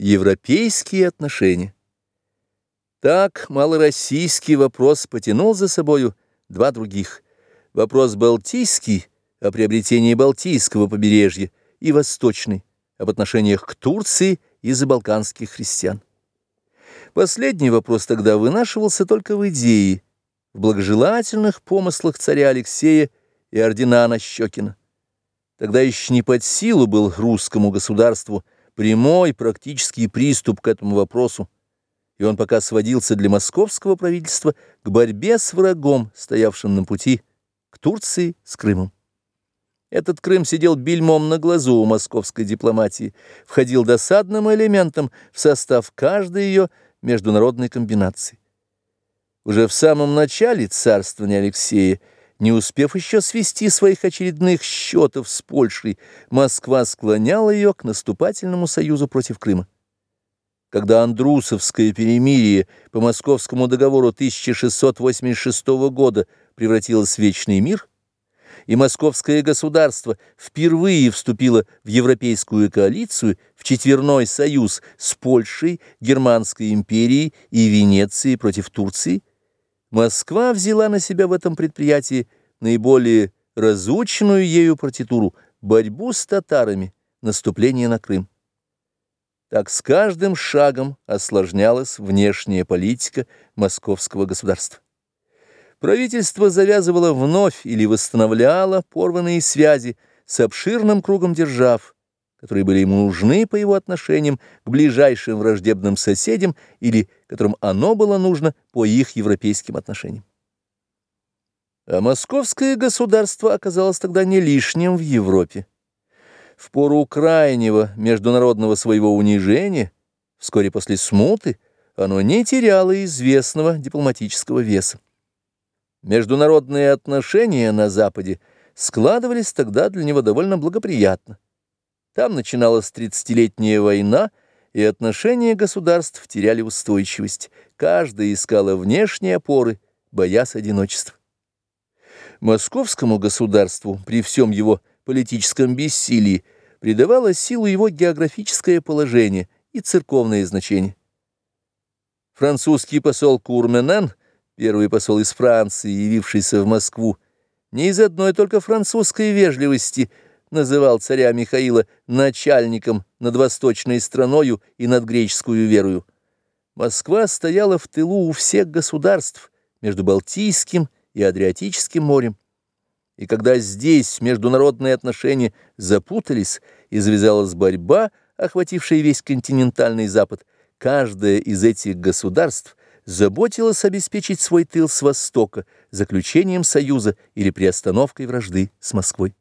Европейские отношения. Так малороссийский вопрос потянул за собою два других. Вопрос балтийский о приобретении Балтийского побережья и восточный об отношениях к Турции и забалканских христиан. Последний вопрос тогда вынашивался только в идее, в благожелательных помыслах царя Алексея и ординана Щекина. Тогда еще не под силу был русскому государству прямой практический приступ к этому вопросу, и он пока сводился для московского правительства к борьбе с врагом, стоявшим на пути к Турции с Крымом. Этот Крым сидел бельмом на глазу у московской дипломатии, входил досадным элементом в состав каждой ее международной комбинации. Уже в самом начале царствования Алексея не успев еще свести своих очередных счетов с Польшей, Москва склоняла ее к наступательному союзу против Крыма. Когда Андрусовское перемирие по Московскому договору 1686 года превратилось в вечный мир, и московское государство впервые вступило в европейскую коалицию, в четверной союз с Польшей, Германской империей и Венецией против Турции, Москва взяла на себя в этом предприятии наиболее разученную ею партитуру борьбу с татарами, наступление на Крым. Так с каждым шагом осложнялась внешняя политика московского государства. Правительство завязывало вновь или восстановляло порванные связи с обширным кругом держав, которые были ему нужны по его отношениям к ближайшим враждебным соседям или которым оно было нужно по их европейским отношениям. А московское государство оказалось тогда не лишним в Европе. В пору крайнего международного своего унижения, вскоре после смуты, оно не теряло известного дипломатического веса. Международные отношения на Западе складывались тогда для него довольно благоприятно. Там начиналась тридцатилетняя война, и отношения государств теряли устойчивость. Каждая искала внешние опоры, боясь одиночества. Московскому государству при всем его политическом бессилии придавало силу его географическое положение и церковное значение. Французский посол Курменен, первый посол из Франции, явившийся в Москву, не из одной только французской вежливости – называл царя Михаила начальником над восточной страною и над греческую верою. Москва стояла в тылу у всех государств между Балтийским и Адриатическим морем. И когда здесь международные отношения запутались и завязалась борьба, охватившая весь континентальный Запад, каждое из этих государств заботилось обеспечить свой тыл с востока заключением союза или приостановкой вражды с Москвой.